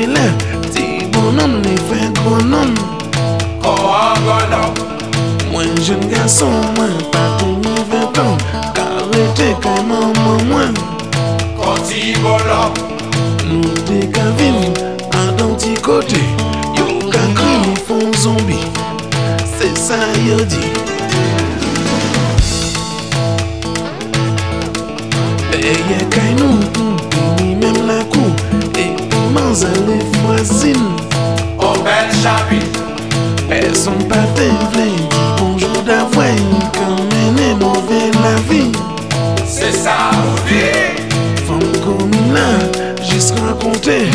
nílẹ̀ tí ìbò náà nífẹ̀ẹ́ kan náà nù. kọ́ ọgọ́dọ̀. wọ́n ń ṣe gẹ́sùn wọn pàtó ní fẹ́tọ̀ kàwé tẹ̀kẹ́ mọ́ ọmọ wọn. kọ́ tí ìbò lọ. lùdí kavini àdán tí kò dé yóò ká kírun fún zombi sans aller voisine. Au bel chapitre Elles sont pas dévelées Bonjour d'avoir Comme une mauvaise la vie. C'est ça vous dit. Femme comme une Juste raconter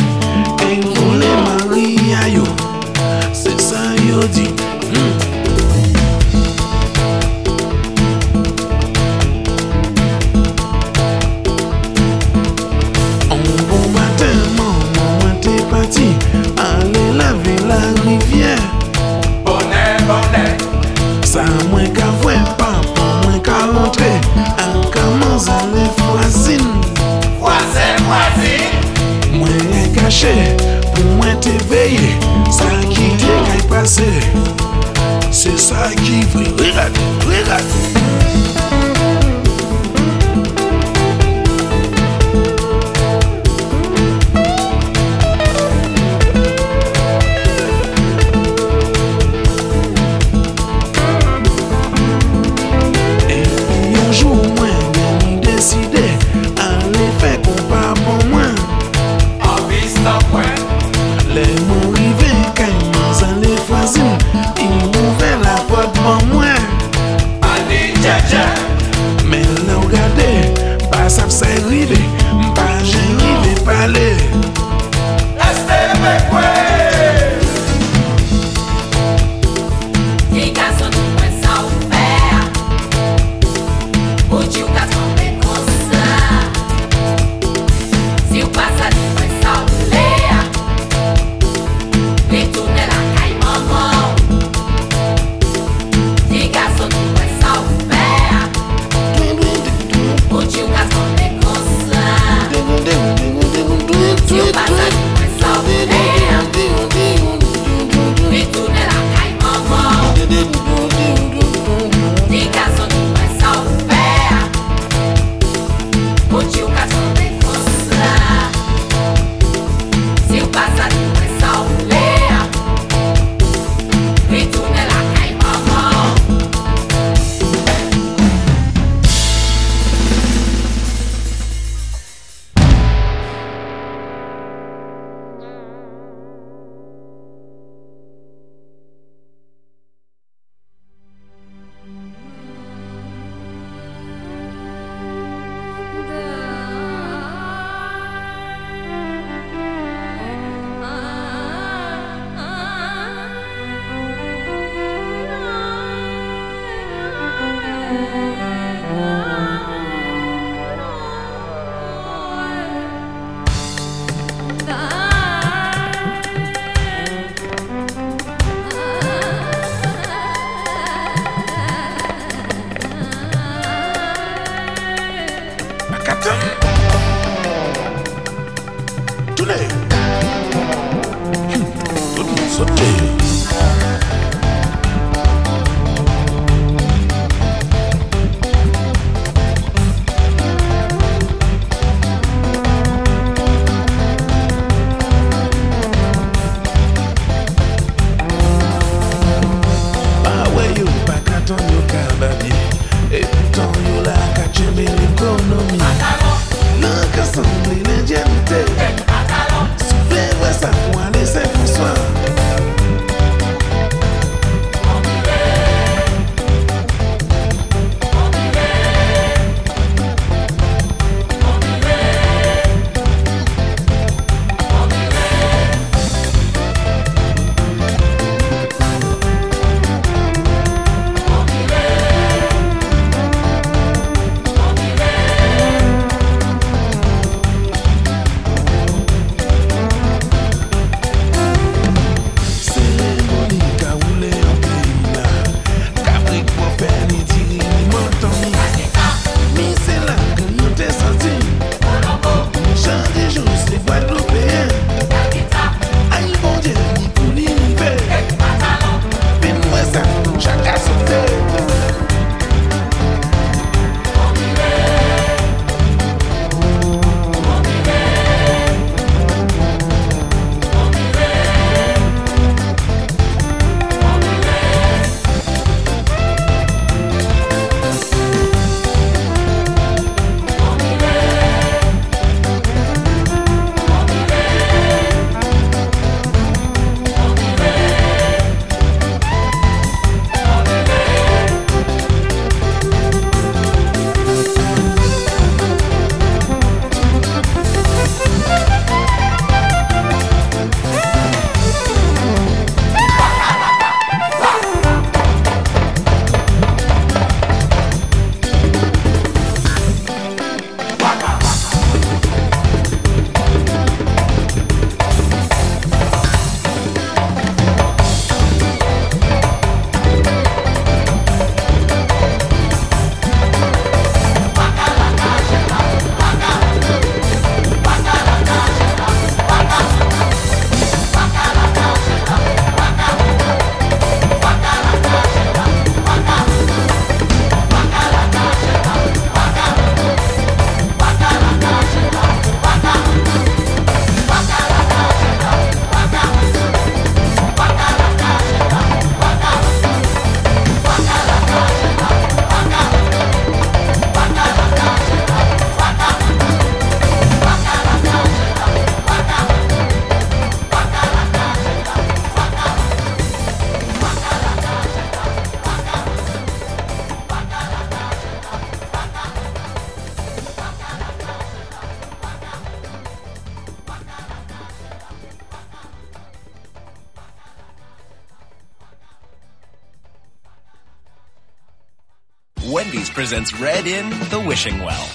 Presents Red in the Wishing Well.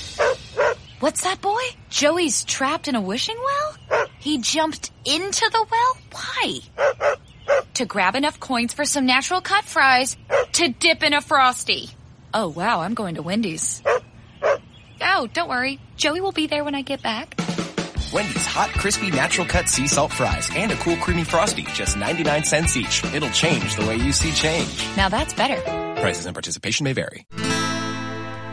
What's that, boy? Joey's trapped in a wishing well? He jumped into the well? Why? To grab enough coins for some natural cut fries to dip in a frosty. Oh, wow, I'm going to Wendy's. Oh, don't worry. Joey will be there when I get back. Wendy's hot, crispy, natural cut sea salt fries and a cool, creamy frosty, just 99 cents each. It'll change the way you see change. Now that's better. Prices and participation may vary.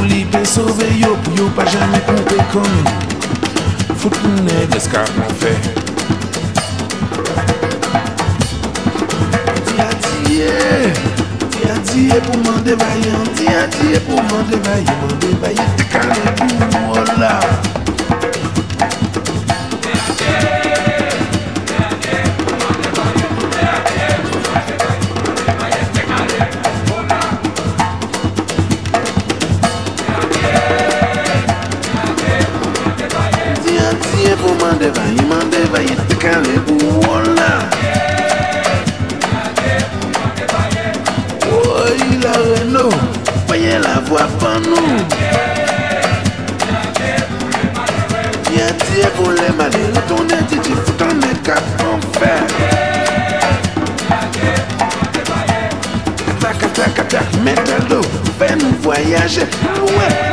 pou li pe sove yo Pou yo pa jame pou pe kon. Fout pou neg eskap nan fe. Ti a tiye Ti a tiye pou mande vayan Ti a tiye pou mande vayan Mande vayan te kane pou mwola voyage. Ah ouais.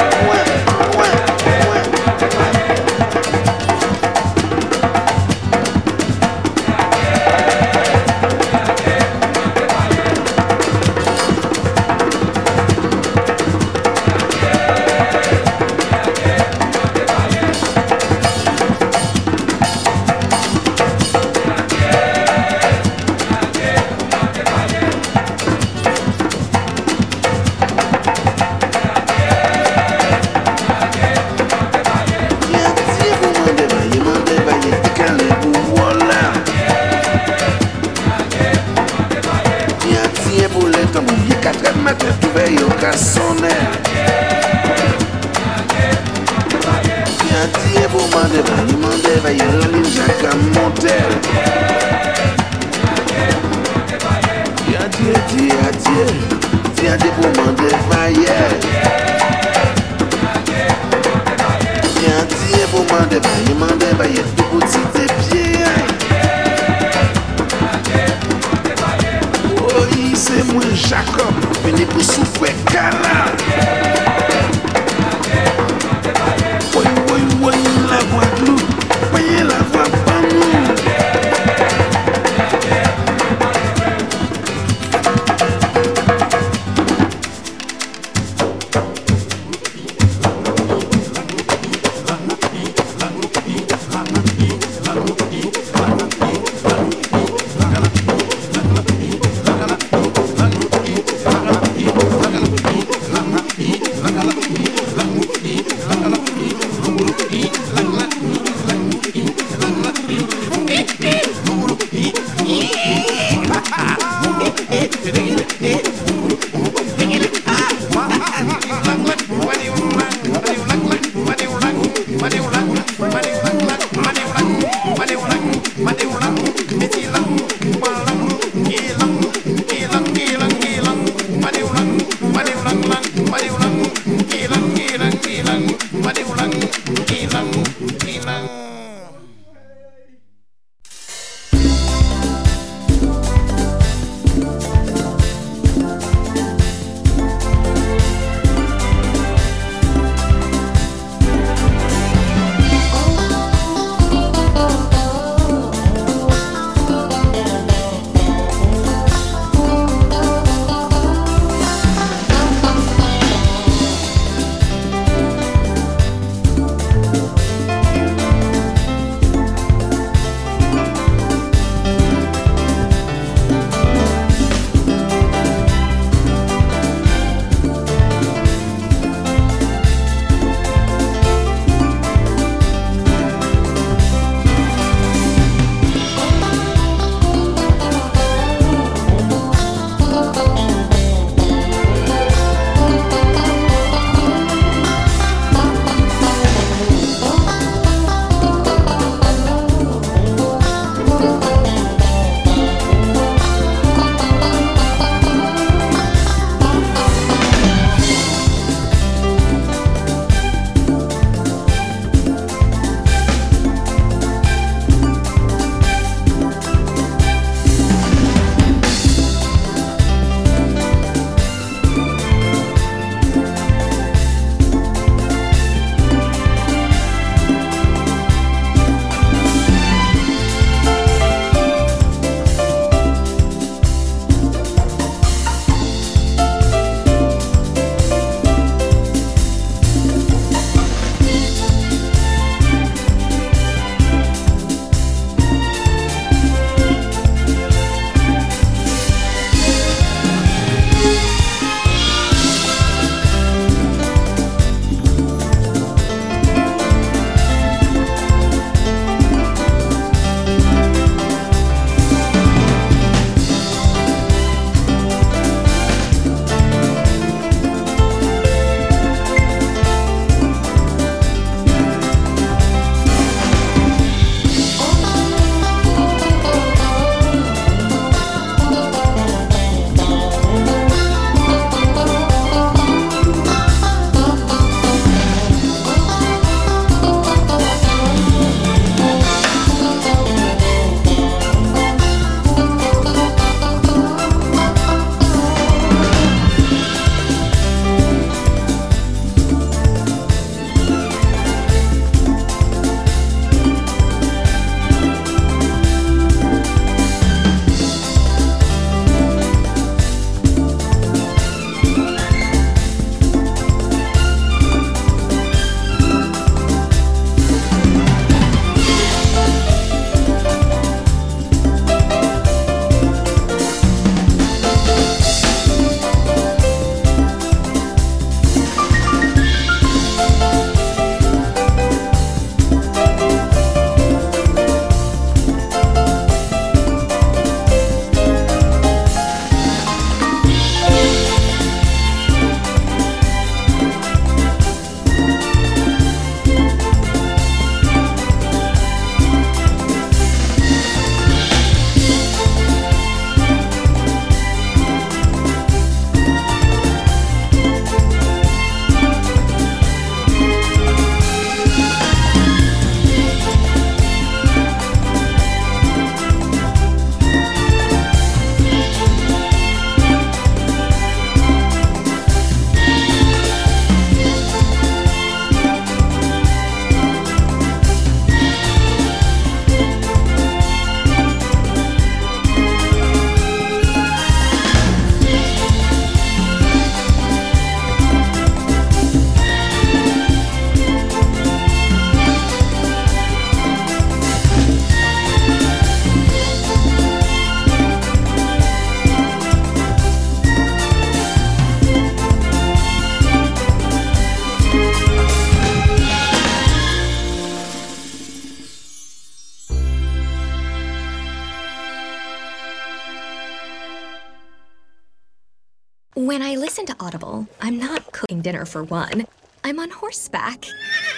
For one. I'm on horseback,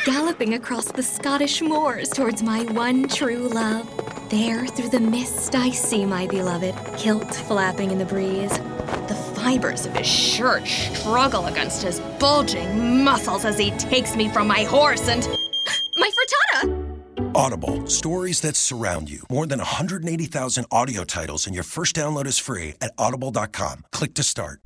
galloping across the Scottish moors towards my one true love. There, through the mist, I see my beloved, kilt flapping in the breeze. The fibers of his shirt struggle against his bulging muscles as he takes me from my horse and. My frittata! Audible, stories that surround you. More than 180,000 audio titles, and your first download is free at audible.com. Click to start.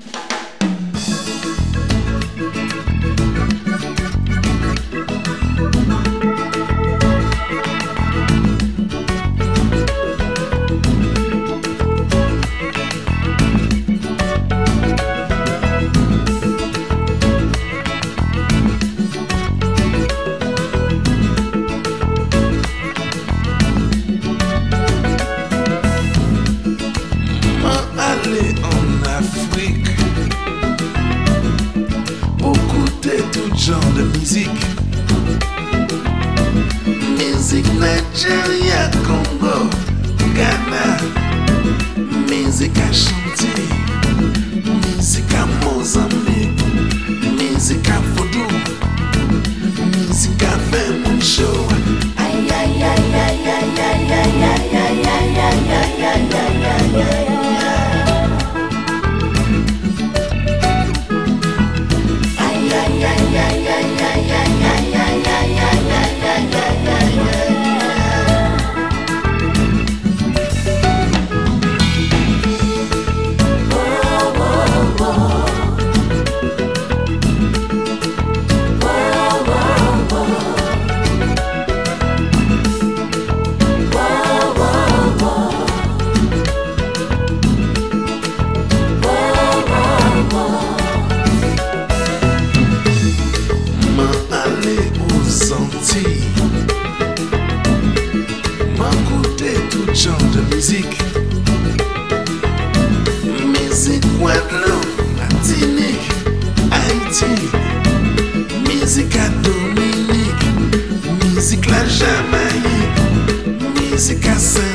can't say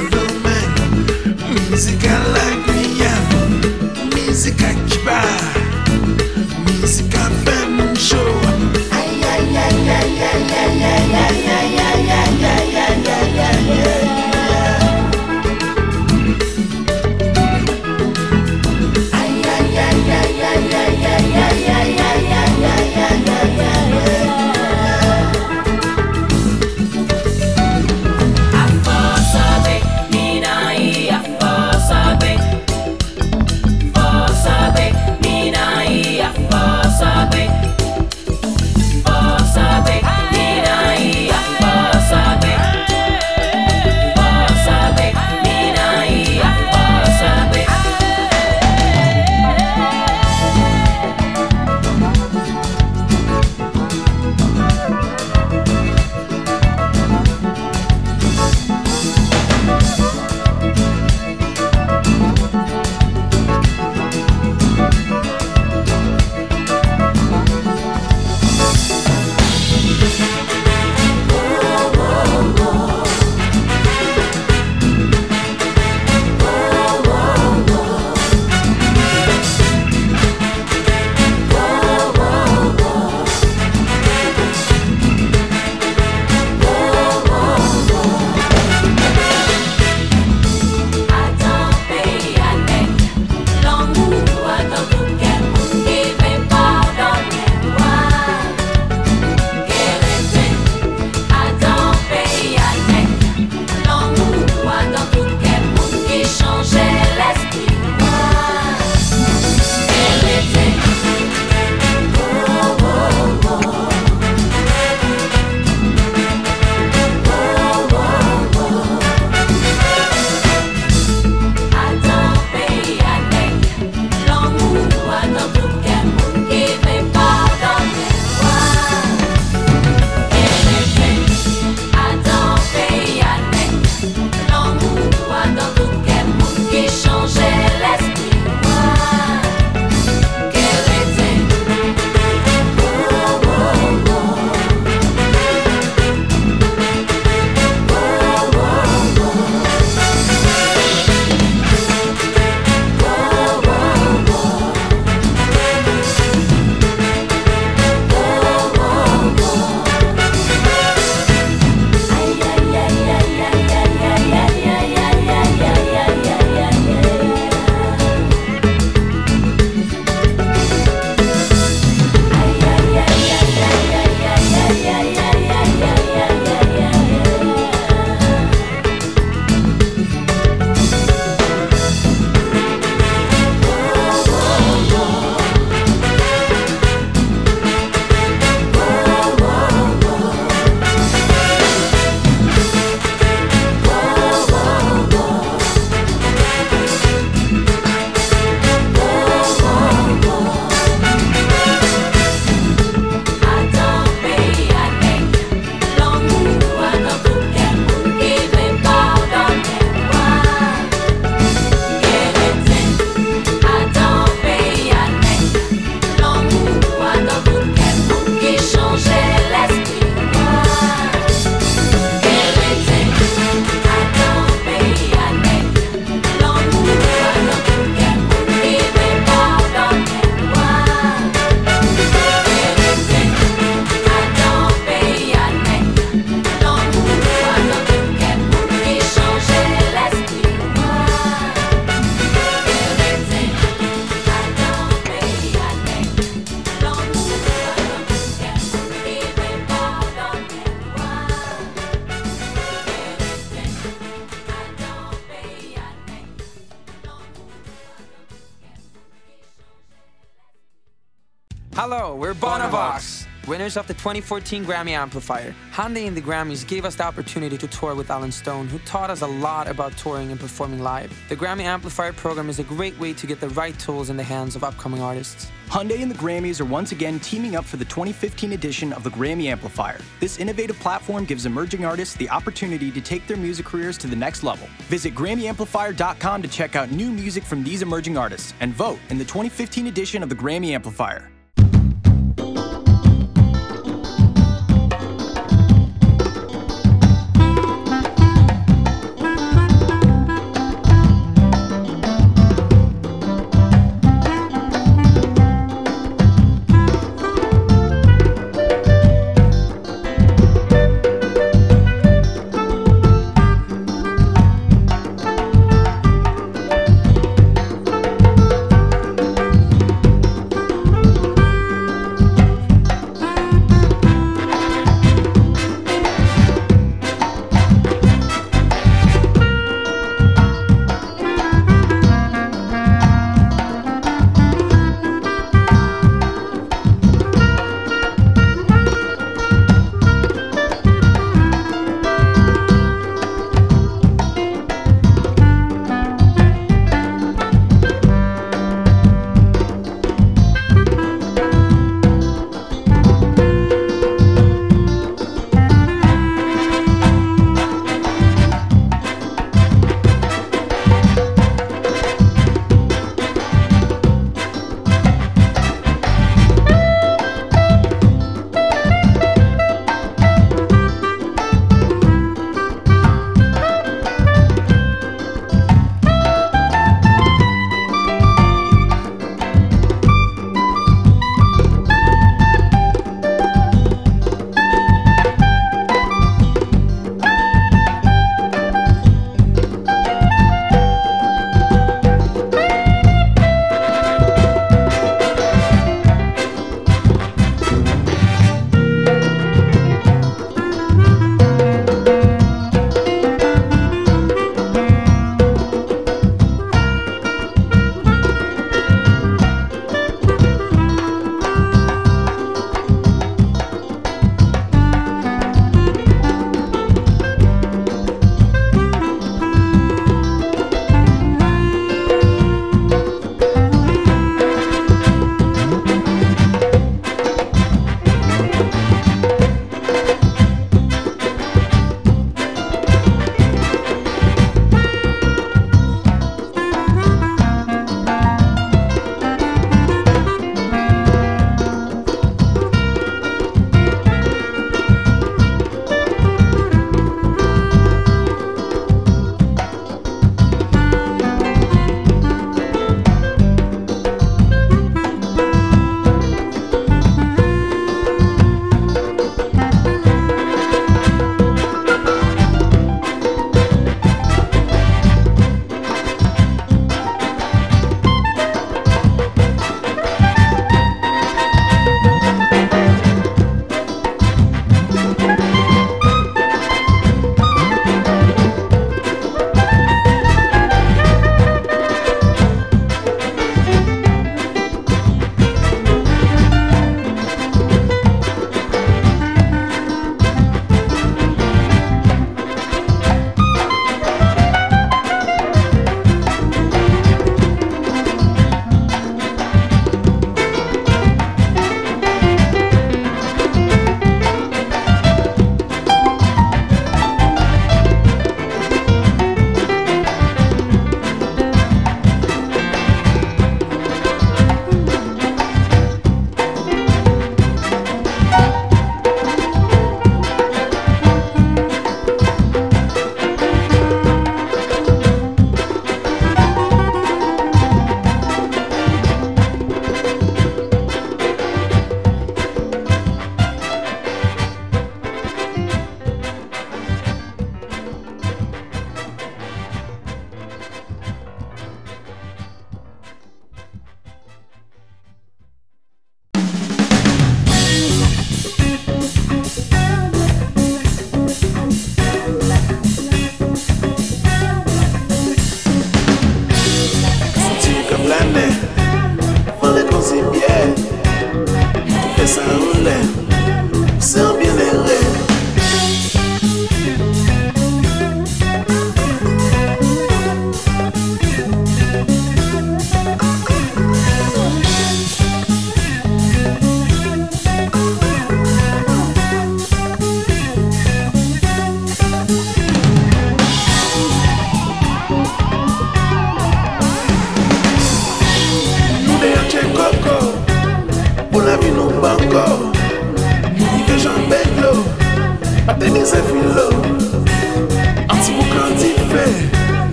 2014 Grammy Amplifier. Hyundai and the Grammys gave us the opportunity to tour with Alan Stone, who taught us a lot about touring and performing live. The Grammy Amplifier program is a great way to get the right tools in the hands of upcoming artists. Hyundai and the Grammys are once again teaming up for the 2015 edition of the Grammy Amplifier. This innovative platform gives emerging artists the opportunity to take their music careers to the next level. Visit GrammyAmplifier.com to check out new music from these emerging artists and vote in the 2015 edition of the Grammy Amplifier.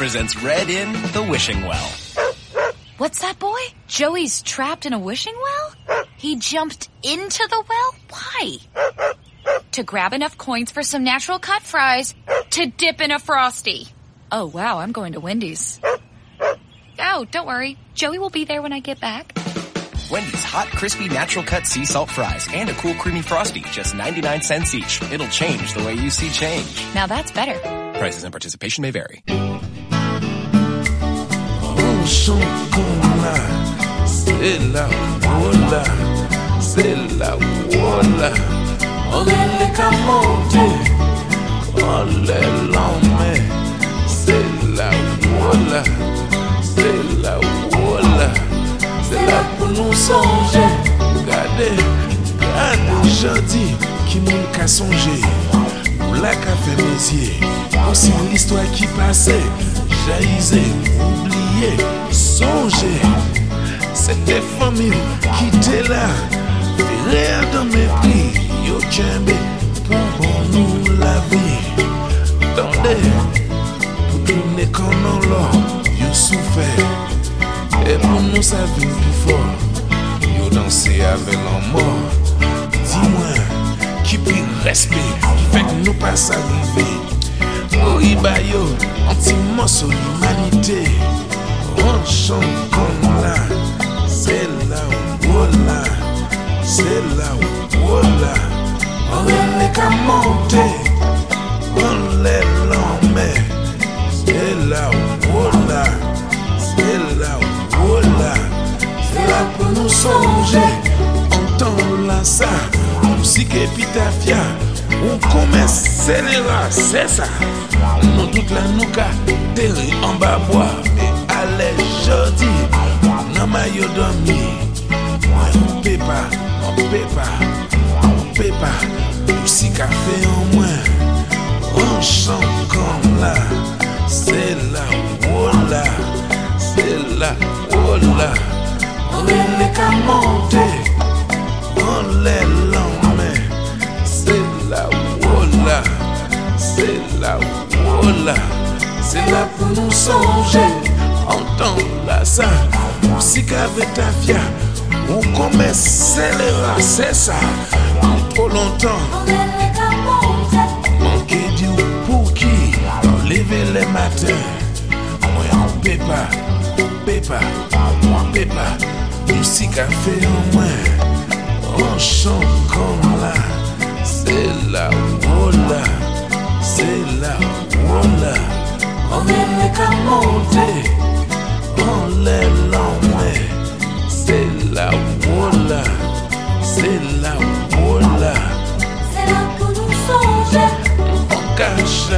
Presents Red in the Wishing Well. What's that, boy? Joey's trapped in a wishing well? He jumped into the well? Why? To grab enough coins for some natural cut fries to dip in a frosty. Oh, wow, I'm going to Wendy's. Oh, don't worry. Joey will be there when I get back. Wendy's hot, crispy, natural cut sea salt fries and a cool, creamy frosty, just 99 cents each. It'll change the way you see change. Now that's better. Prices and participation may vary. C'est la voilà, c'est la voilà. On est qu'à monter, on les l'emmène, c'est la voilà, c'est la voilà. C'est là pour nous songer, regardez, regardez, jodi, qui moun ka songer, pour la café mesier, aussi l'histoire qui passait, jaillisait, oublié, songer. C'est des familles qui étaient là, rire dans mes prix, yo tchembe, pour bon nous la vie? Attendez, pour tourner comme dans l'or, yo souffert. Et pour nous ça vient plus fort Yo danser avec l'en mort Dis-moi Qui pris respect fait que nous pas s'arriver Oui bah yo Un petit morceau d'humanité On chante comme là C'est là où voilà C'est là où voilà On est qu'à monter. On les l'emmène C'est là où voilà C'est là où voilà, c'est là pour nous songer. Entendre la ça, musique épitaphia. On commence scélérat, c'est ça. Nous toute la nouka, terre en bas bois. Mais allez, jodi, non maillot dormi. On peut pas, on peut pas, on peut pas. Musique café en moins. On chante comme là, c'est là, voilà. C'est là, oh là, on est qu'à monter, c'est là, oh là, c'est là pour nous songer. Entendre la ça, musique avec ta fia, on commence scélérat, c'est ça. Trop longtemps, manquer du pour qui, lever les matins, moi on peut pas. Pépa, pépa, musique a fait en moins. On chante comme là, c'est là, c'est là, voilà. On est qu'à monter, on les l'emmène. C'est là, c'est. C'est pour nous songer. On cache,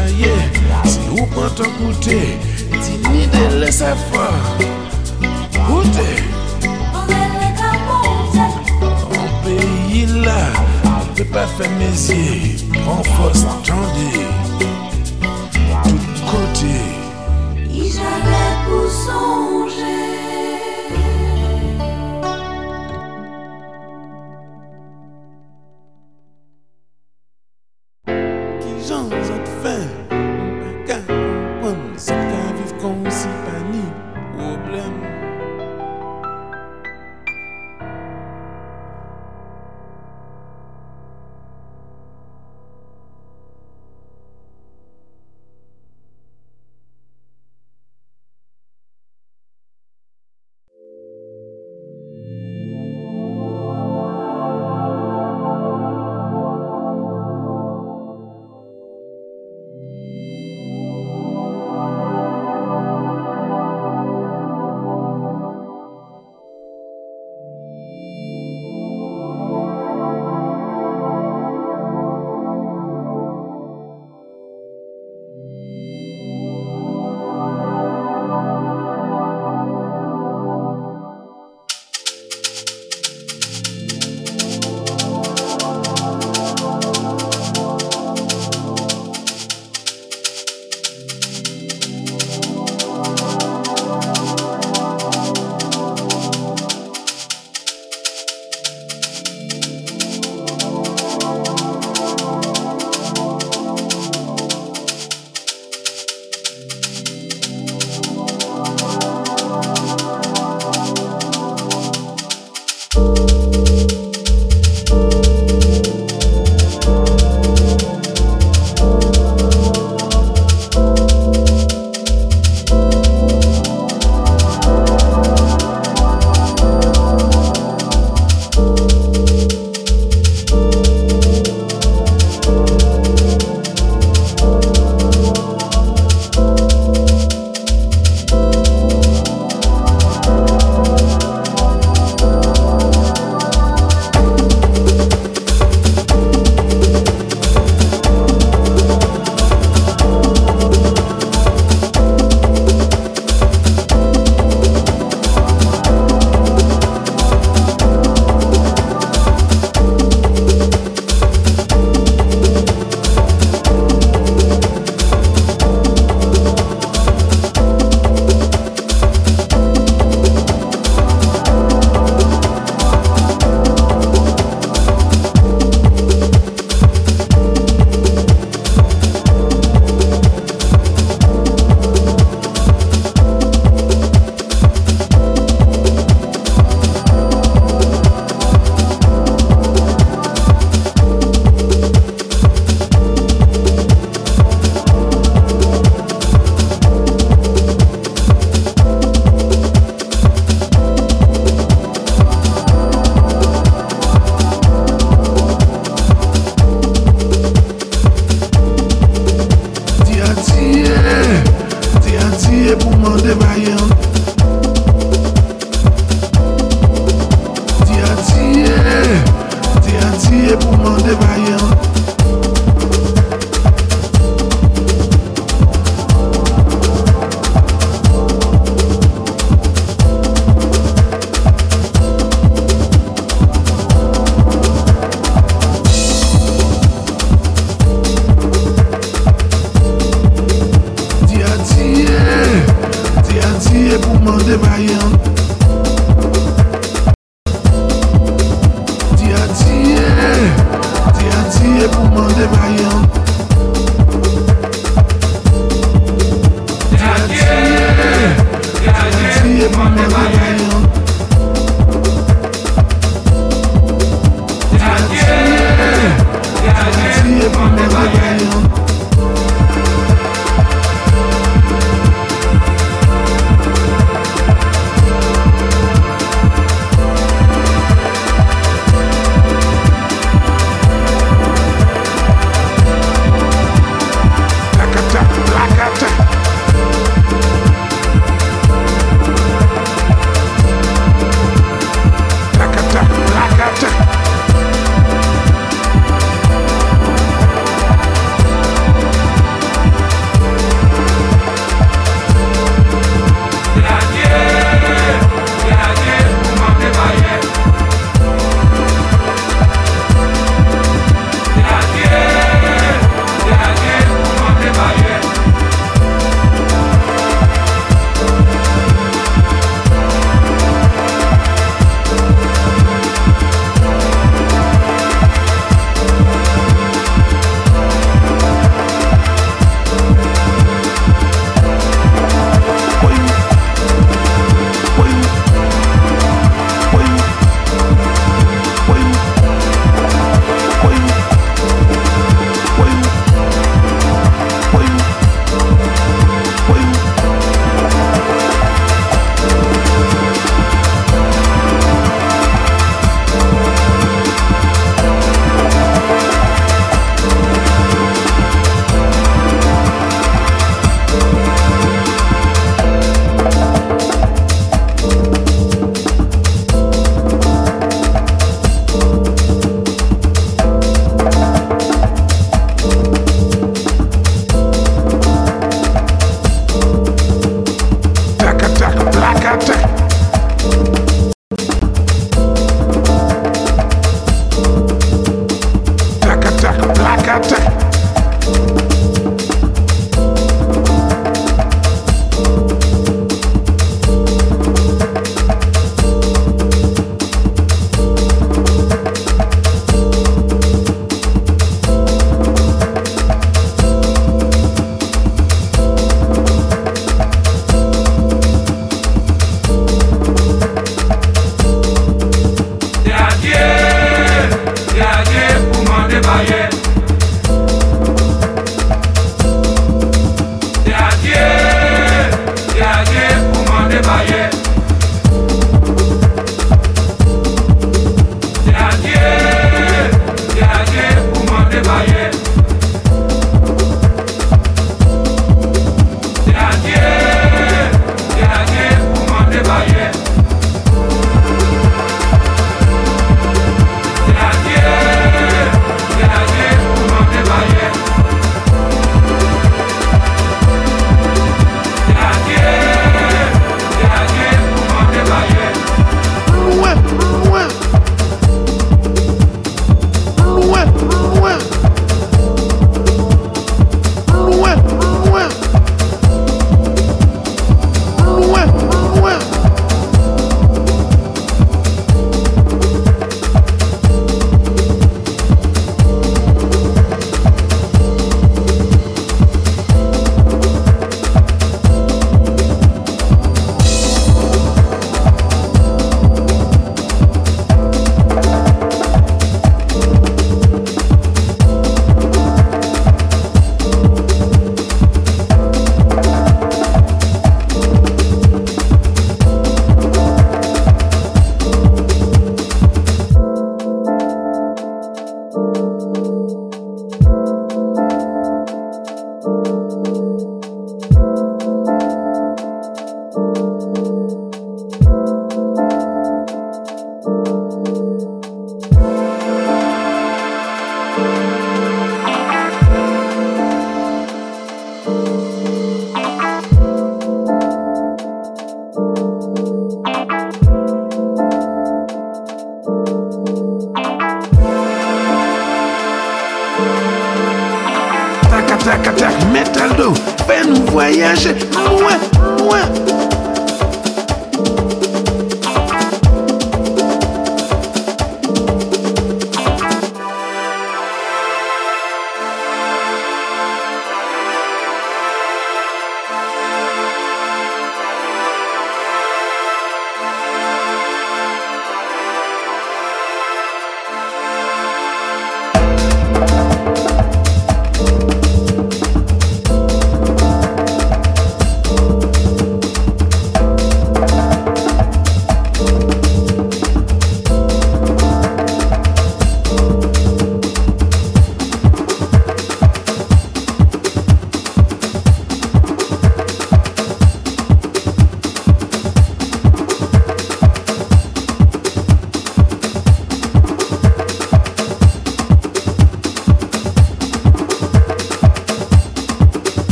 si vous prenez un côté, dis-ni de laisser faire. Goûtez. En pays là, on peut pas faire mes yeux. En force, attendez. So.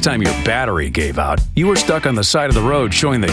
Last time your battery gave out, you were stuck on the side of the road showing the